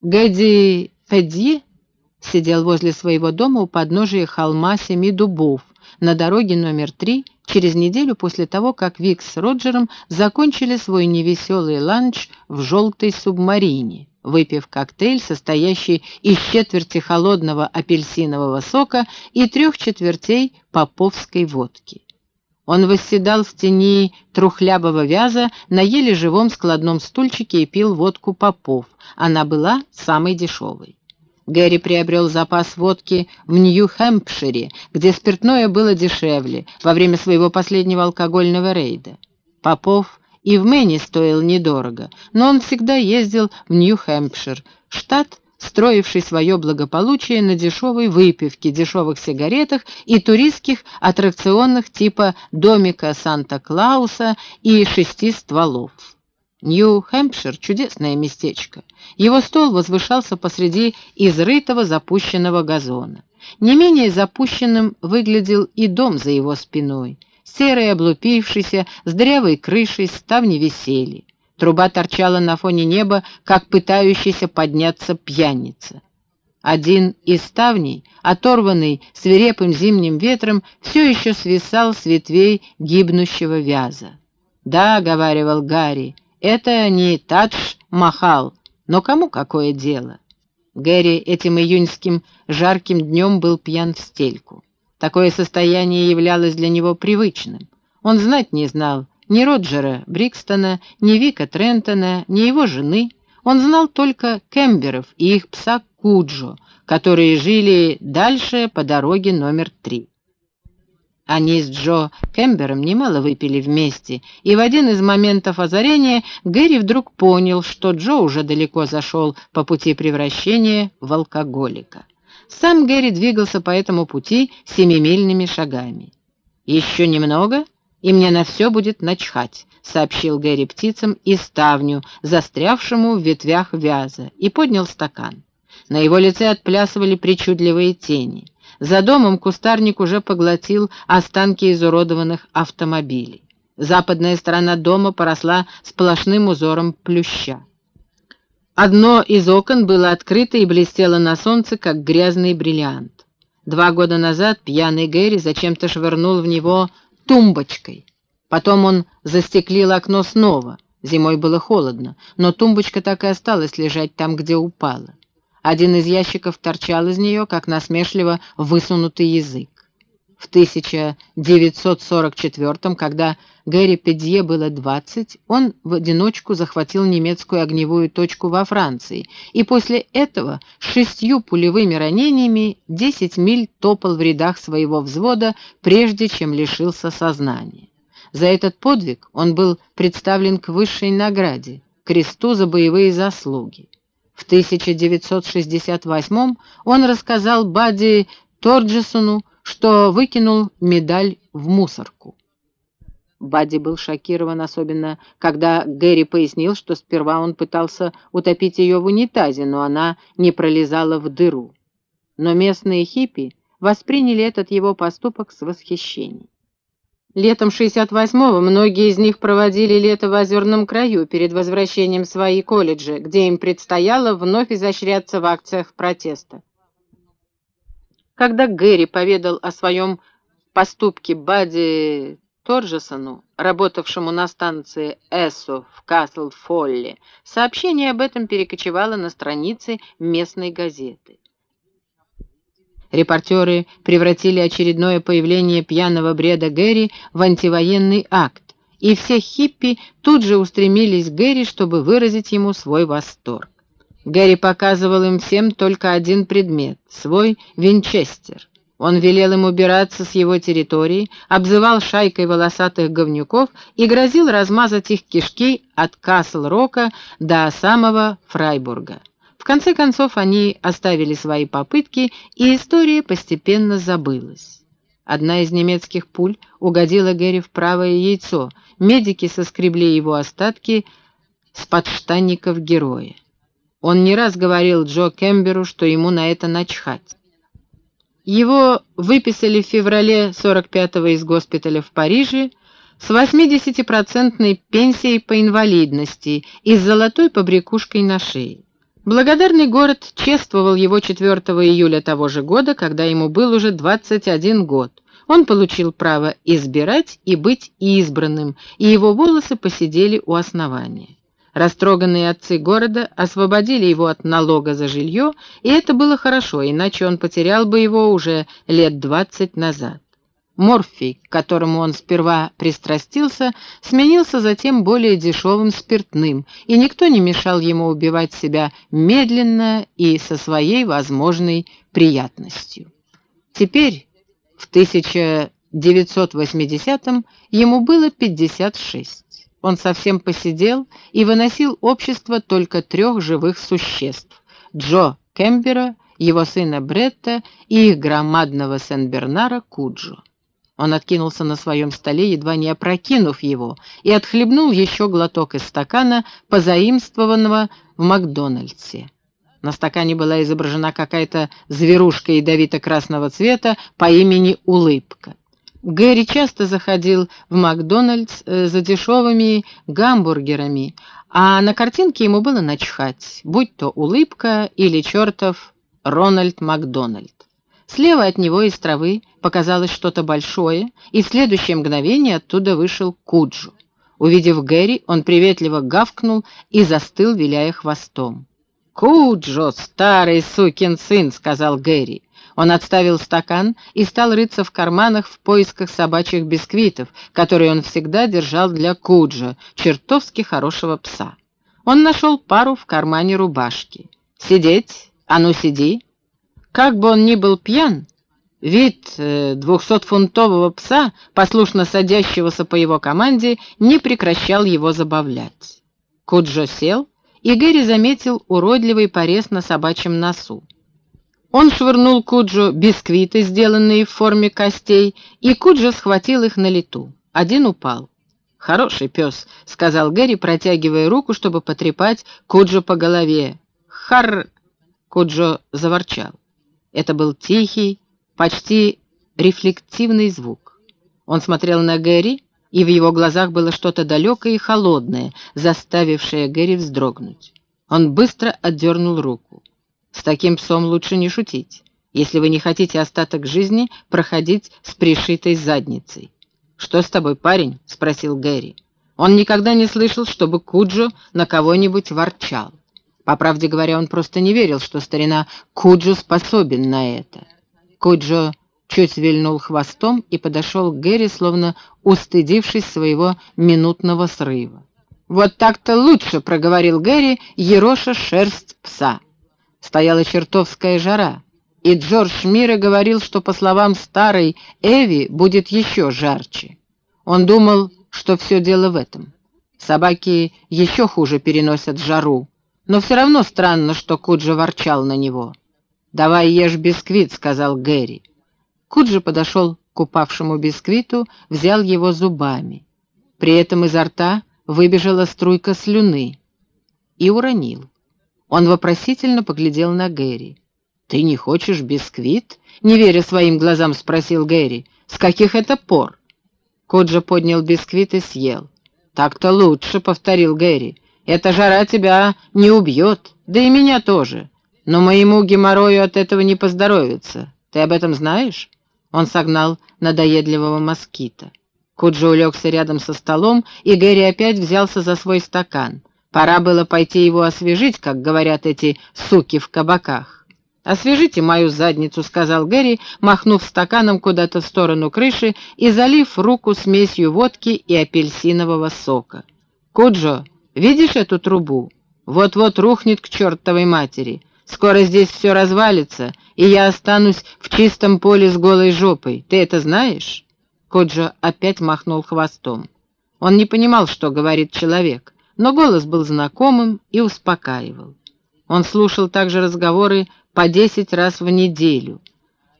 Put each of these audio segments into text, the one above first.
Гэдди Федье сидел возле своего дома у подножия холма Семи Дубов на дороге номер три через неделю после того, как Вик с Роджером закончили свой невеселый ланч в «желтой субмарине», выпив коктейль, состоящий из четверти холодного апельсинового сока и трех четвертей поповской водки. Он восседал в тени трухлябого вяза на еле живом складном стульчике и пил водку попов. Она была самой дешевой. Гэри приобрел запас водки в Нью-Хэмпшире, где спиртное было дешевле, во время своего последнего алкогольного рейда. Попов и в Мэне стоил недорого, но он всегда ездил в Нью-Хэмпшир, штат, строивший свое благополучие на дешевой выпивке, дешевых сигаретах и туристских аттракционных типа домика Санта-Клауса и шести стволов. Нью-Хэмпшир — чудесное местечко. Его стол возвышался посреди изрытого запущенного газона. Не менее запущенным выглядел и дом за его спиной. Серый, облупившийся, с дырявой крышей, ставни висели. Труба торчала на фоне неба, как пытающийся подняться пьяница. Один из ставней, оторванный свирепым зимним ветром, все еще свисал с ветвей гибнущего вяза. «Да», — говаривал Гарри, — это не Тадж-Махал, но кому какое дело? Гэри этим июньским жарким днем был пьян в стельку. Такое состояние являлось для него привычным. Он знать не знал ни Роджера Брикстона, ни Вика Трентона, ни его жены. Он знал только Кемберов и их пса Куджо, которые жили дальше по дороге номер три. Они с Джо Кембером немало выпили вместе, и в один из моментов озарения Гэри вдруг понял, что Джо уже далеко зашел по пути превращения в алкоголика. Сам Гэри двигался по этому пути семимильными шагами. «Еще немного, и мне на все будет начхать», — сообщил Гэри птицам и ставню, застрявшему в ветвях вяза, и поднял стакан. На его лице отплясывали причудливые тени — за домом кустарник уже поглотил останки изуродованных автомобилей. Западная сторона дома поросла сплошным узором плюща. Одно из окон было открыто и блестело на солнце, как грязный бриллиант. Два года назад пьяный Гэри зачем-то швырнул в него тумбочкой. Потом он застеклил окно снова. Зимой было холодно, но тумбочка так и осталась лежать там, где упала. Один из ящиков торчал из нее, как насмешливо высунутый язык. В 1944 когда Гэри Педье было 20, он в одиночку захватил немецкую огневую точку во Франции, и после этого с шестью пулевыми ранениями 10 миль топал в рядах своего взвода, прежде чем лишился сознания. За этот подвиг он был представлен к высшей награде — кресту за боевые заслуги. В 1968 он рассказал Бадди Торджесону, что выкинул медаль в мусорку. Бадди был шокирован, особенно когда Гэри пояснил, что сперва он пытался утопить ее в унитазе, но она не пролезала в дыру. Но местные хиппи восприняли этот его поступок с восхищением. Летом 68-го многие из них проводили лето в озерном краю перед возвращением в свои колледжи, где им предстояло вновь изощряться в акциях протеста. Когда Гэри поведал о своем поступке Бадди Торжесону, работавшему на станции Эссо в Касл-Фолле, сообщение об этом перекочевало на страницы местной газеты. Репортеры превратили очередное появление пьяного бреда Гэри в антивоенный акт, и все хиппи тут же устремились к Гэри, чтобы выразить ему свой восторг. Гэри показывал им всем только один предмет — свой винчестер. Он велел им убираться с его территории, обзывал шайкой волосатых говнюков и грозил размазать их кишки от Касл-Рока до самого Фрайбурга конце концов они оставили свои попытки, и история постепенно забылась. Одна из немецких пуль угодила Гэри в правое яйцо. Медики соскребли его остатки с подштанников героя. Он не раз говорил Джо Кемберу, что ему на это начхать. Его выписали в феврале 45-го из госпиталя в Париже с 80-процентной пенсией по инвалидности и с золотой побрякушкой на шее. Благодарный город чествовал его 4 июля того же года, когда ему был уже 21 год. Он получил право избирать и быть избранным, и его волосы посидели у основания. Растроганные отцы города освободили его от налога за жилье, и это было хорошо, иначе он потерял бы его уже лет двадцать назад. Морфий, к которому он сперва пристрастился, сменился затем более дешевым спиртным, и никто не мешал ему убивать себя медленно и со своей возможной приятностью. Теперь, в 1980-м, ему было 56. Он совсем посидел и выносил общество только трех живых существ — Джо Кембера, его сына Бретта и их громадного Сен-Бернара Куджо. Он откинулся на своем столе, едва не опрокинув его, и отхлебнул еще глоток из стакана, позаимствованного в Макдональдсе. На стакане была изображена какая-то зверушка ядовито-красного цвета по имени Улыбка. Гэри часто заходил в Макдональдс э, за дешевыми гамбургерами, а на картинке ему было начхать, будь то улыбка или чертов Рональд Макдональд. Слева от него из травы показалось что-то большое, и в следующее мгновение оттуда вышел Куджу. Увидев Гэри, он приветливо гавкнул и застыл, виляя хвостом. «Куджо, старый сукин сын!» — сказал Гэри. Он отставил стакан и стал рыться в карманах в поисках собачьих бисквитов, которые он всегда держал для Куджа, чертовски хорошего пса. Он нашел пару в кармане рубашки. «Сидеть? А ну сиди!» Как бы он ни был пьян, вид э, двухсотфунтового пса, послушно садящегося по его команде, не прекращал его забавлять. Куджо сел, и Гэри заметил уродливый порез на собачьем носу. Он швырнул Куджо бисквиты, сделанные в форме костей, и Куджо схватил их на лету. Один упал. «Хороший пес», — сказал Гэри, протягивая руку, чтобы потрепать Куджо по голове. «Хар...» — Куджо заворчал. Это был тихий, почти рефлективный звук. Он смотрел на Гэри, и в его глазах было что-то далекое и холодное, заставившее Гэри вздрогнуть. Он быстро отдернул руку. «С таким псом лучше не шутить, если вы не хотите остаток жизни проходить с пришитой задницей». «Что с тобой, парень?» — спросил Гэри. Он никогда не слышал, чтобы Куджо на кого-нибудь ворчал. По правде говоря, он просто не верил, что старина Куджо способен на это. Куджо чуть вильнул хвостом и подошел к Гэри, словно устыдившись своего минутного срыва. «Вот так-то лучше», — проговорил Гэри, ероша шерсть пса. Стояла чертовская жара, и Джордж Мира говорил, что, по словам старой Эви, будет еще жарче. Он думал, что все дело в этом. Собаки еще хуже переносят жару, но все равно странно, что Куджи ворчал на него. «Давай ешь бисквит», — сказал Гэри. Куджи подошел к упавшему бисквиту, взял его зубами. При этом изо рта выбежала струйка слюны и уронил. Он вопросительно поглядел на Гэри. «Ты не хочешь бисквит?» — не веря своим глазам, спросил Гэри. «С каких это пор?» Куджа поднял бисквит и съел. «Так-то лучше», — повторил Гэри. Эта жара тебя не убьет, да и меня тоже. Но моему геморрою от этого не поздоровится. Ты об этом знаешь?» Он согнал надоедливого москита. Куджи улегся рядом со столом, и Гэри опять взялся за свой стакан. Пора было пойти его освежить, как говорят эти суки в кабаках. «Освежите мою задницу», — сказал Гэри, махнув стаканом куда-то в сторону крыши и залив руку смесью водки и апельсинового сока. «Куджо, Видишь эту трубу? Вот-вот рухнет к чертовой матери. Скоро здесь все развалится, и я останусь в чистом поле с голой жопой. Ты это знаешь?» Коджо опять махнул хвостом. Он не понимал, что говорит человек, но голос был знакомым и успокаивал. Он слушал также разговоры по десять раз в неделю.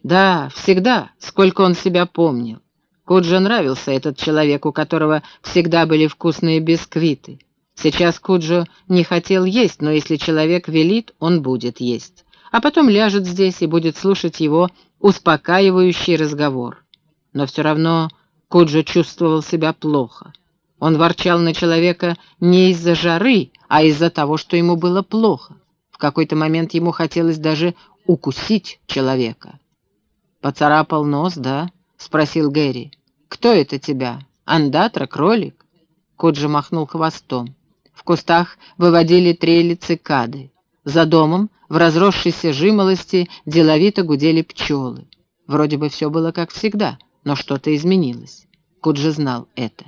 Да, всегда, сколько он себя помнил. Коджо нравился этот человек, у которого всегда были вкусные бисквиты. Сейчас Куджо не хотел есть, но если человек велит, он будет есть. А потом ляжет здесь и будет слушать его успокаивающий разговор. Но все равно Куджо чувствовал себя плохо. Он ворчал на человека не из-за жары, а из-за того, что ему было плохо. В какой-то момент ему хотелось даже укусить человека. «Поцарапал нос, да?» — спросил Гэри. «Кто это тебя? Андатра, кролик?» Коджи махнул хвостом. В кустах выводили трели цикады. За домом, в разросшейся жимолости, деловито гудели пчелы. Вроде бы все было как всегда, но что-то изменилось. Куджи знал это.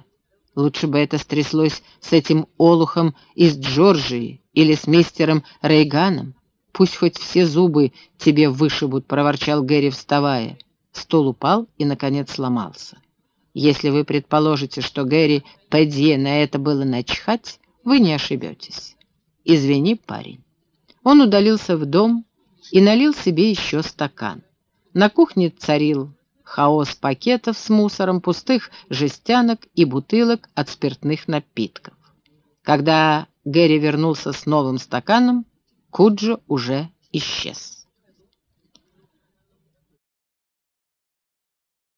Лучше бы это стряслось с этим олухом из Джорджии или с мистером Рейганом. Пусть хоть все зубы тебе вышибут, проворчал Гэри, вставая. Стол упал и, наконец, сломался. Если вы предположите, что Гэри Пэдье на это было начхать, вы не ошибетесь. Извини, парень. Он удалился в дом и налил себе еще стакан. На кухне царил хаос пакетов с мусором, пустых жестянок и бутылок от спиртных напитков. Когда Гэри вернулся с новым стаканом, Куджо уже исчез.